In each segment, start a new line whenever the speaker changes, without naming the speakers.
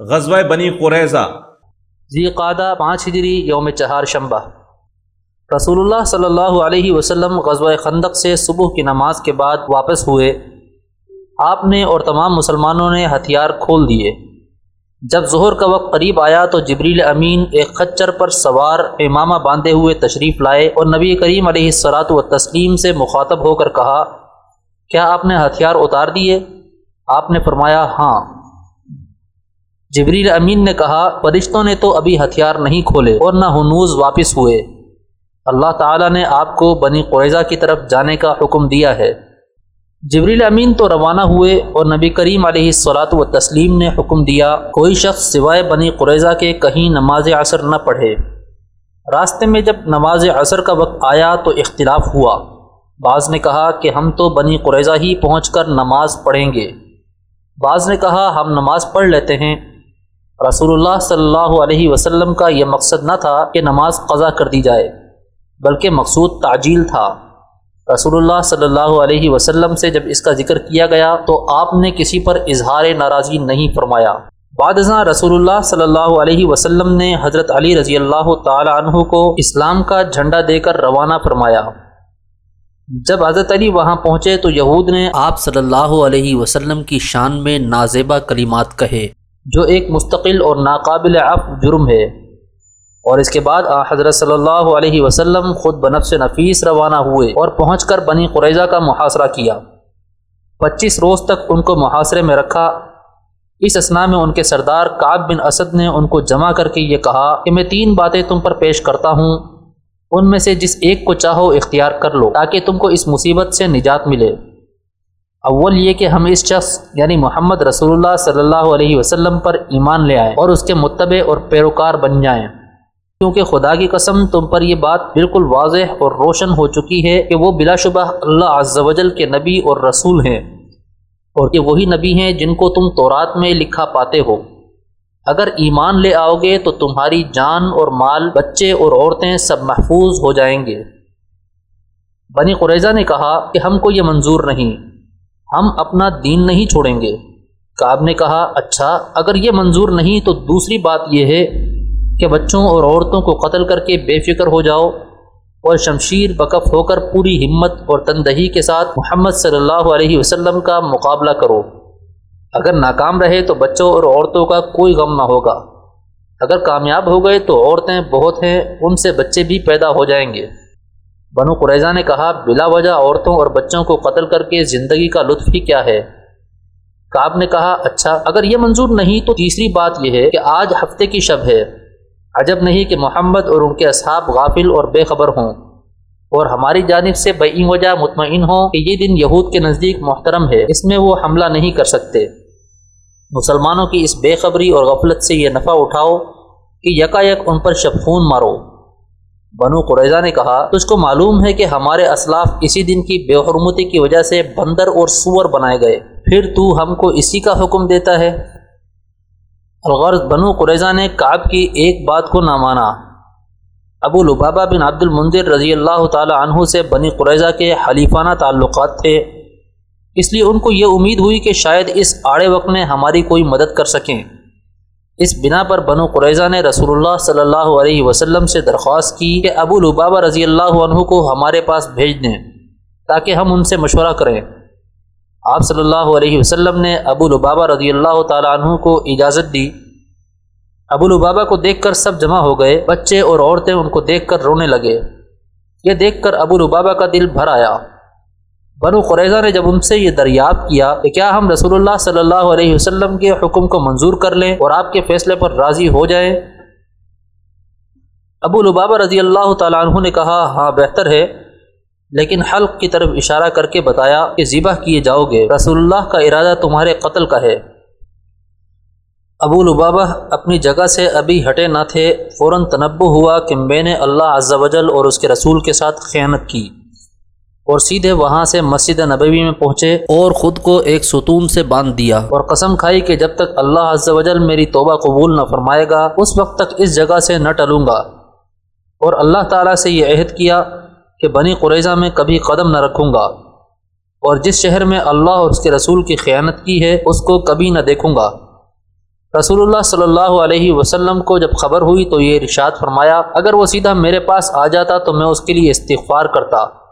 غزوہ بنی قریضہ
ذی قادہ پانچ ہجری یوم چہار شمبہ رسول اللہ صلی اللہ علیہ وسلم غزوہ خندق سے صبح کی نماز کے بعد واپس ہوئے۔ آپ نے اور تمام مسلمانوں نے ہتھیار کھول دیے۔ جب ظہر کا وقت قریب آیا تو جبریل امین ایک خچر پر سوار امامہ باندھے ہوئے تشریف لائے اور نبی کریم علیہ السلاۃ و تسلیم سے مخاطب ہو کر کہا، کیا آپ نے ہتھیار اتار دیے؟ آپ نے فرمایا ہاں جبریل امین نے کہا، فرشتوں نے تو ابھی ہتھیار نہیں کھولے اور نہ ہنوز واپس ہوئے۔ اللہ تعالیٰ نے آپ کو بنی قریضہ کی طرف جانے کا حکم دیا ہے۔ جبریل امین تو روانہ ہوئے اور نبی کریم علیہ الصلاۃ و تسلیم نے حکم دیا، کوئی شخص سوائے بنی قریضہ کے کہیں نماز عصر نہ پڑھے۔ راستے میں جب نماز عصر کا وقت آیا تو اختلاف ہوا۔ بعض نے کہا کہ ہم تو بنی قریضہ ہی پہنچ کر نماز پڑھیں گے۔ بعض نے کہا، ہم نماز پڑھ لیتے ہیں۔ رسول اللہ صلی اللہ علیہ وسلم کا یہ مقصد نہ تھا کہ نماز قضا کر دی جائے، بلکہ مقصود تعجیل تھا۔ رسول اللہ صلی اللہ علیہ وسلم سے جب اس کا ذکر کیا گیا تو آپ نے کسی پر اظہار ناراضی نہیں فرمایا۔ بعد ازاں رسول اللہ صلی اللہ علیہ وسلم نے حضرت علی رضی اللہ تعالی عنہ کو اسلام کا جھنڈا دے کر روانہ فرمایا۔ جب حضرت علی وہاں پہنچے تو یہود نے آپ صلی اللہ علیہ وسلم کی شان میں نازیبہ کلمات کہے۔ جو ایک مستقل اور ناقابل عف جرم ہے۔ اور اس کے بعد حضرت صلی اللہ علیہ وسلم خود بنفس نفیس روانہ ہوئے اور پہنچ کر بنی قریضہ کا محاصرہ کیا۔ پچیس روز تک ان کو محاصرے میں رکھا۔ اس اسنا میں ان کے سردار کعب بن اسد نے ان کو جمع کر کے یہ کہا کہ میں تین باتیں تم پر پیش کرتا ہوں۔ ان میں سے جس ایک کو چاہو اختیار کر لو تاکہ تم کو اس مصیبت سے نجات ملے۔ اول یہ کہ ہم اس شخص یعنی محمد رسول اللہ صلی اللہ علیہ وسلم پر ایمان لے آئیں اور اس کے متبع اور پیروکار بن جائیں۔ کیونکہ خدا کی قسم تم پر یہ بات بالکل واضح اور روشن ہو چکی ہے کہ وہ بلا شبہ اللہ عز و جل کے نبی اور رسول ہیں اور کہ وہی نبی ہیں جن کو تم تورات میں لکھا پاتے ہو۔ اگر ایمان لے آؤ گے تو تمہاری جان اور مال، بچے اور عورتیں سب محفوظ ہو جائیں گے۔ بنی قریضہ نے کہا کہ ہم کو یہ منظور نہیں۔ ہم اپنا دین نہیں چھوڑیں گے۔ کعب نے کہا اچھا اگر یہ منظور نہیں تو دوسری بات یہ ہے کہ بچوں اور عورتوں کو قتل کر کے بے فکر ہو جاؤ اور شمشیر بکف ہو کر پوری ہمت اور تندہی کے ساتھ محمد صلی اللہ علیہ وسلم کا مقابلہ کرو۔ اگر ناکام رہے تو بچوں اور عورتوں کا کوئی غم نہ ہوگا۔ اگر کامیاب ہو گئے تو عورتیں بہت ہیں، ان سے بچے بھی پیدا ہو جائیں گے۔ بنو قریضہ نے کہا، بلا وجہ عورتوں اور بچوں کو قتل کر کے زندگی کا لطف ہی کیا ہے؟ کعب نے کہا اچھا اگر یہ منظور نہیں تو تیسری بات یہ ہے کہ آج ہفتے کی شب ہے۔ عجب نہیں کہ محمد اور ان کے اصحاب غافل اور بے خبر ہوں۔ اور ہماری جانب سے بئی وجہ مطمئن ہوں کہ یہ دن یہود کے نزدیک محترم ہے، اس میں وہ حملہ نہیں کر سکتے۔ مسلمانوں کی اس بے خبری اور غفلت سے یہ نفع اٹھاؤ کہ یکا یک ان پر شفون مارو۔ بنو قریضہ نے کہا، تجھ کو معلوم ہے کہ ہمارے اسلاف اسی دن کی بے حرمتی کی وجہ سے بندر اور سور بنائے گئے، پھر تو ہم کو اسی کا حکم دیتا ہے. الغرض بنو قریضہ نے کعب کی ایک بات کو نہ مانا۔ ابو لبابہ بن عبد المنظر رضی اللہ تعالی عنہ سے بنی قریضہ کے حلیفانہ تعلقات تھے، اس لیے ان کو یہ امید ہوئی کہ شاید اس آڑے وقت میں ہماری کوئی مدد کر سکیں۔ اس بنا پر بنو قریضہ نے رسول اللہ صلی اللہ علیہ وسلم سے درخواست کی کہ ابو لبابہ رضی اللہ عنہ کو ہمارے پاس بھیج دیں تاکہ ہم ان سے مشورہ کریں۔ آپ صلی اللہ علیہ وسلم نے ابو لبابہ رضی اللہ تعالیٰ عنہ کو اجازت دی۔ ابو لبابہ کو دیکھ کر سب جمع ہو گئے، بچے اور عورتیں ان کو دیکھ کر رونے لگے۔ یہ دیکھ کر ابو لبابہ کا دل بھر آیا۔ بنو قریضہ نے جب ان سے یہ دریافت کیا کہ کیا ہم رسول اللہ صلی اللہ علیہ وسلم کے حکم کو منظور کر لیں اور آپ کے فیصلے پر راضی ہو جائیں؟ ابو لبابہ رضی اللہ تعالیٰ عنہ نے کہا ہاں بہتر ہے۔ لیکن حلق کی طرف اشارہ کر کے بتایا کہ ذبح کیے جاؤ گے، رسول اللہ کا ارادہ تمہارے قتل کا ہے۔ ابو لبابہ اپنی جگہ سے ابھی ہٹے نہ تھے، فوراً تنبع ہوا کہ میں نے اللہ عز و جل اور اس کے رسول کے ساتھ خیانت کی۔ اور سیدھے وہاں سے مسجد نبوی میں پہنچے اور خود کو ایک ستون سے باندھ دیا اور قسم کھائی کہ جب تک اللہ عز و جل میری توبہ قبول نہ فرمائے گا، اس وقت تک اس جگہ سے نہ ٹلوں گا۔ اور اللہ تعالیٰ سے یہ عہد کیا کہ بنی قریضہ میں کبھی قدم نہ رکھوں گا۔ اور جس شہر میں اللہ اور اس کے رسول کی خیانت کی ہے، اس کو کبھی نہ دیکھوں گا۔ رسول اللہ صلی اللہ علیہ وسلم کو جب خبر ہوئی تو یہ ارشاد فرمایا، اگر وہ سیدھا میرے پاس آ جاتا تو میں اس کے لیے استغفار کرتا۔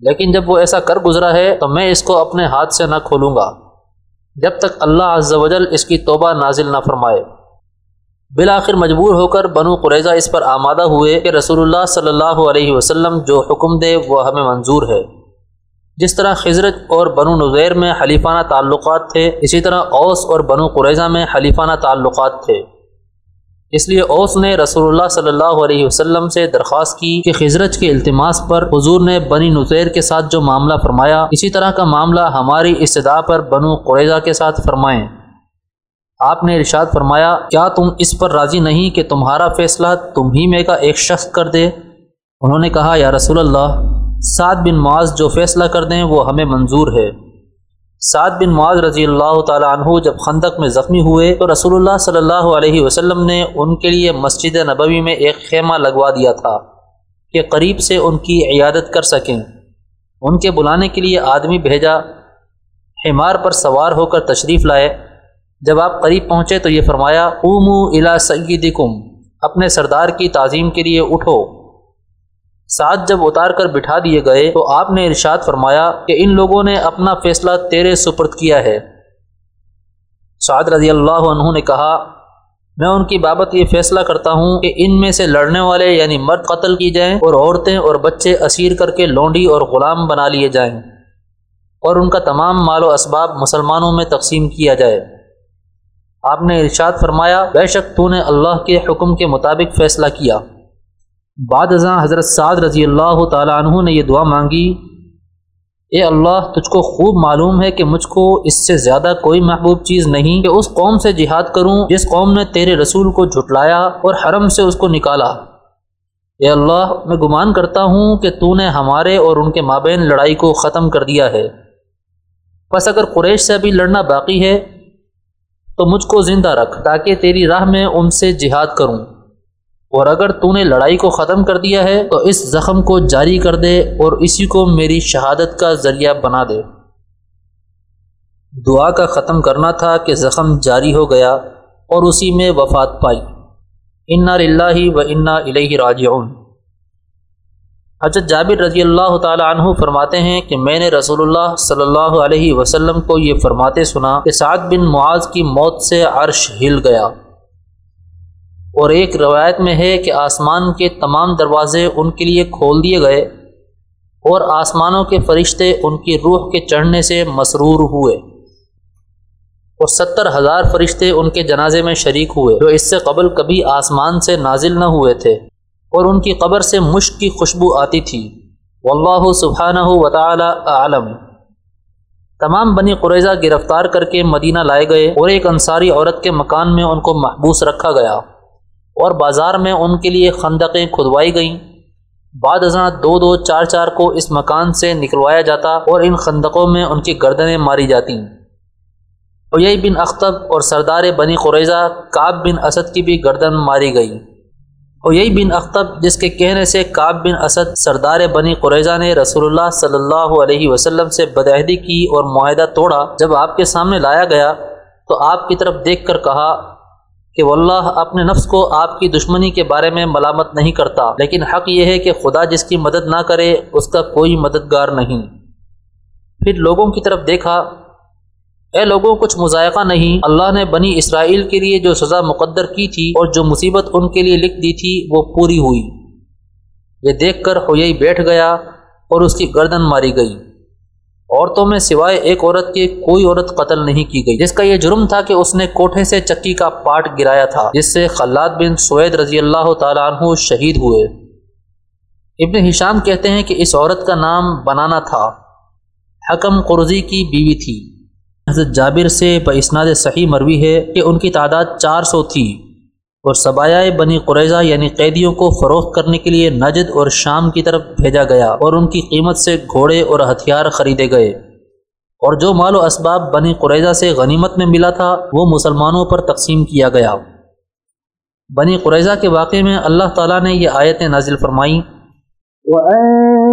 لیکن جب وہ ایسا کر گزرا ہے تو میں اس کو اپنے ہاتھ سے نہ کھولوں گا۔ جب تک اللہ عز و جل اس کی توبہ نازل نہ فرمائے۔ بالآخر مجبور ہو کر بنو قریضہ اس پر آمادہ ہوئے کہ رسول اللہ صلی اللہ علیہ وسلم جو حکم دے وہ ہمیں منظور ہے۔ جس طرح خزرت اور بنو نظیر میں حلیفانہ تعلقات تھے، اسی طرح اوس اور بنو قریضہ میں حلیفانہ تعلقات تھے۔ اس لیے اوس نے رسول اللہ صلی اللہ علیہ وسلم سے درخواست کی کہ خزرت کے التماس پر حضور نے بنی نظیر کے ساتھ جو معاملہ فرمایا، اسی طرح کا معاملہ ہماری استدا پر بنو قریضہ کے ساتھ فرمائیں۔ آپ نے ارشاد فرمایا، کیا تم اس پر راضی نہیں کہ تمہارا فیصلہ تم ہی میں کا ایک شخص کر دے؟ انہوں نے کہا، یا رسول اللہ، سعد بن معاذ جو فیصلہ کر دیں وہ ہمیں منظور ہے۔ سعد بن معاذ رضی اللہ تعالیٰ عنہ جب خندق میں زخمی ہوئے تو رسول اللہ صلی اللہ علیہ وسلم نے ان کے لیے مسجد نبوی میں ایک خیمہ لگوا دیا تھا کہ قریب سے ان کی عیادت کر سکیں۔ ان کے بلانے کے لیے آدمی بھیجا، حمار پر سوار ہو کر تشریف لائے۔ جب آپ قریب پہنچے تو یہ فرمایا اومو الا سیدکم، اپنے سردار کی تعظیم کے لیے اٹھو۔ ساتھ جب اتار کر بٹھا دیے گئے تو آپ نے ارشاد فرمایا کہ ان لوگوں نے اپنا فیصلہ تیرے سپرد کیا ہے۔ سعد رضی اللہ عنہ نے کہا، میں ان کی بابت یہ فیصلہ کرتا ہوں کہ ان میں سے لڑنے والے یعنی مرد قتل کی جائیں اور عورتیں اور بچے اسیر کر کے لونڈی اور غلام بنا لیے جائیں اور ان کا تمام مال و اسباب مسلمانوں میں تقسیم کیا جائے۔ آپ نے ارشاد فرمایا، بے شک تو نے اللہ کے حکم کے مطابق فیصلہ کیا۔ بعد ازاں حضرت سعد رضی اللہ تعالیٰ عنہ نے یہ دعا مانگی، اے اللہ، تجھ کو خوب معلوم ہے کہ مجھ کو اس سے زیادہ کوئی محبوب چیز نہیں کہ اس قوم سے جہاد کروں جس قوم نے تیرے رسول کو جھٹلایا اور حرم سے اس کو نکالا۔ اے اللہ، میں گمان کرتا ہوں کہ تو نے ہمارے اور ان کے مابین لڑائی کو ختم کر دیا ہے۔ بس اگر قریش سے ابھی لڑنا باقی ہے، تو مجھ کو زندہ رکھ تاکہ تیری راہ میں ان سے جہاد کروں۔ اور اگر تو نے لڑائی کو ختم کر دیا ہے، تو اس زخم کو جاری کر دے اور اسی کو میری شہادت کا ذریعہ بنا دے۔ دعا کا ختم کرنا تھا کہ زخم جاری ہو گیا اور اسی میں وفات پائی۔ انا اللہ و انا الہ راجعون۔ حضرت جابر رضی اللہ تعالی عنہ فرماتے ہیں کہ میں نے رسول اللہ صلی اللہ علیہ وسلم کو یہ فرماتے سنا کہ سعد بن معاذ کی موت سے عرش ہل گیا۔ اور ایک روایت میں ہے کہ آسمان کے تمام دروازے ان کے لیے کھول دیے گئے اور آسمانوں کے فرشتے ان کی روح کے چڑھنے سے مسرور ہوئے اور ستر ہزار فرشتے ان کے جنازے میں شریک ہوئے جو اس سے قبل کبھی آسمان سے نازل نہ ہوئے تھے اور ان کی قبر سے مشق کی خوشبو آتی تھی۔ واللہ سبحانہ و تعالی عالم تمام بنی قریضہ گرفتار کر کے مدینہ لائے گئے اور ایک انصاری عورت کے مکان میں ان کو محبوس رکھا گیا۔ اور بازار میں ان کے لیے خندقیں کھدوائی گئیں۔ بعد ازاں دو دو چار چار کو اس مکان سے نکلوایا جاتا اور ان خندقوں میں ان کی گردنیں ماری جاتی۔ اوئی بن اختب اور سردار بنی قریضہ کاب بن اسد کی بھی گردن ماری گئی۔ اوئی بن اختب جس کے کہنے سے کاب بن اسد سردار بنی قریضہ نے رسول اللہ صلی اللہ علیہ وسلم سے بدعہدی کی اور معاہدہ توڑا، جب آپ کے سامنے لایا گیا تو آپ کی طرف دیکھ کر کہا کہ واللہ اپنے نفس کو آپ کی دشمنی کے بارے میں ملامت نہیں کرتا، لیکن حق یہ ہے کہ خدا جس کی مدد نہ کرے، اس کا کوئی مددگار نہیں۔ پھر لوگوں کی طرف دیکھا، اے لوگوں، کچھ مذائقہ نہیں۔ اللہ نے بنی اسرائیل کے لیے جو سزا مقدر کی تھی اور جو مصیبت ان کے لیے لکھ دی تھی، وہ پوری ہوئی۔ یہ دیکھ کر ہوئی بیٹھ گیا اور اس کی گردن ماری گئی۔ عورتوں میں سوائے ایک عورت کے کوئی عورت قتل نہیں کی گئی۔ جس کا یہ جرم تھا کہ اس نے کوٹھے سے چکی کا پاٹ گرایا تھا، جس سے خلاد بن سوید رضی اللہ تعالیٰ عنہ شہید ہوئے۔ ابن ہشام کہتے ہیں کہ اس عورت کا نام بنانا تھا۔ حکم قرضی کی بیوی تھی۔ حضرت جابر سے بسناد صحیح مروی ہے کہ ان کی تعداد چار سو تھی۔ اور سبایہ بنی قریضہ یعنی قیدیوں کو فروخت کرنے کے لیے نجد اور شام کی طرف بھیجا گیا اور ان کی قیمت سے گھوڑے اور ہتھیار خریدے گئے۔ اور جو مال و اسباب بنی قریضہ سے غنیمت میں ملا تھا، وہ مسلمانوں پر تقسیم کیا گیا۔ بنی قریضہ کے واقعے میں اللہ تعالیٰ نے یہ آیتیں نازل فرمائیں۔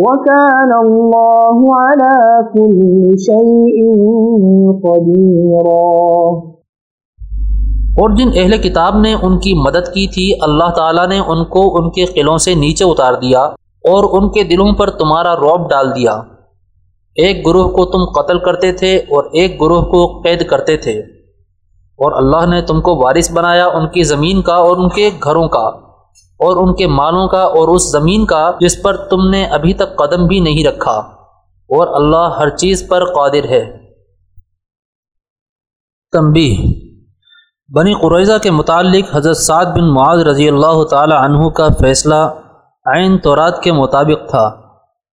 وكان الله على كل شيء قديرا۔
اور جن اہل کتاب نے ان کی مدد کی تھی، اللہ تعالیٰ نے ان کو ان کے قلعوں سے نیچے اتار دیا اور ان کے دلوں پر تمہارا روب ڈال دیا۔ ایک گروہ کو تم قتل کرتے تھے اور ایک گروہ کو قید کرتے تھے۔ اور اللہ نے تم کو وارث بنایا ان کی زمین کا اور ان کے گھروں کا۔ اور ان کے مالوں کا اور اس زمین کا جس پر تم نے ابھی تک قدم بھی نہیں رکھا، اور اللہ ہر چیز پر قادر ہے۔ تنبی بنی قریضہ کے متعلق حضرت سعد بن معاذ رضی اللہ تعالی عنہ کا فیصلہ عین تورات کے مطابق تھا،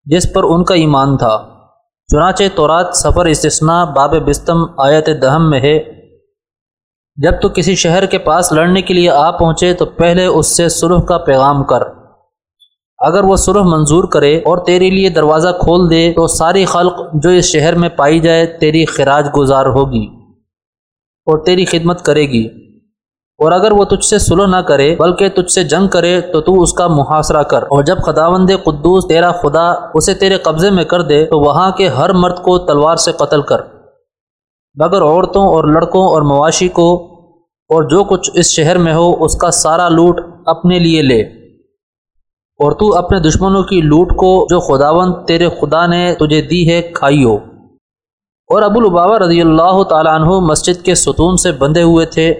جس پر ان کا ایمان تھا۔ چنانچہ تورات سفر استثناء باب بستم آیت دہم میں ہے۔ جب تو کسی شہر کے پاس لڑنے کے لیے آ پہنچے تو پہلے اس سے سلح کا پیغام کر۔ اگر وہ سلح منظور کرے اور تیرے لیے دروازہ کھول دے تو ساری خلق جو اس شہر میں پائی جائے تیری خراج گزار ہوگی اور تیری خدمت کرے گی۔ اور اگر وہ تجھ سے سلح نہ کرے بلکہ تجھ سے جنگ کرے تو تو اس کا محاصرہ کر۔ اور جب خداوند قدوس تیرا خدا اسے تیرے قبضے میں کر دے تو وہاں کے ہر مرد کو تلوار سے قتل کر۔ مگر عورتوں اور لڑکوں اور مواشی کو اور جو کچھ اس شہر میں ہو، اس کا سارا لوٹ اپنے لیے لے۔ اور تو اپنے دشمنوں کی لوٹ کو جو خداون تیرے خدا نے تجھے دی ہے کھائی ہو اور ابو البابا رضی اللہ تعالیٰ عنہ مسجد کے ستون سے بندھے ہوئے تھے،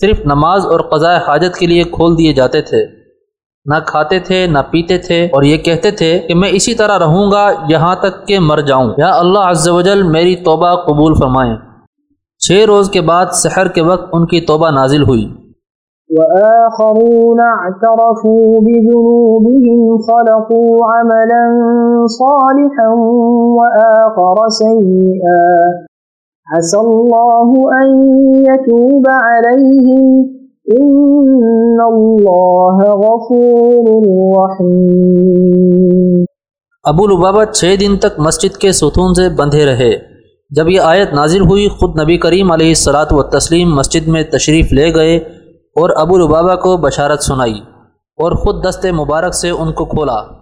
صرف نماز اور قضاء حاجت کے لیے کھول دیے جاتے تھے۔ نہ کھاتے تھے، نہ پیتے تھے اور یہ کہتے تھے کہ میں اسی طرح رہوں گا یہاں تک کہ مر جاؤں۔ یا اللہ عز و جل میری توبہ قبول فرمائیں چھ روز کے بعد سحر کے وقت ان کی توبہ نازل ہوئی۔
وآخرون اعترفوا بذنوبهم خلقوا عملا صالحا وآخر سيئا۔ عسى الله أن يتوب عليهم۔
ابو البابا چھ دن تک مسجد کے ستون سے بندھے رہے۔ جب یہ آیت نازل ہوئی، خود نبی کریم علیہ السلاۃ و تسلیم مسجد میں تشریف لے گئے اور ابو البابا کو بشارت سنائی اور خود دست مبارک سے ان کو کھولا۔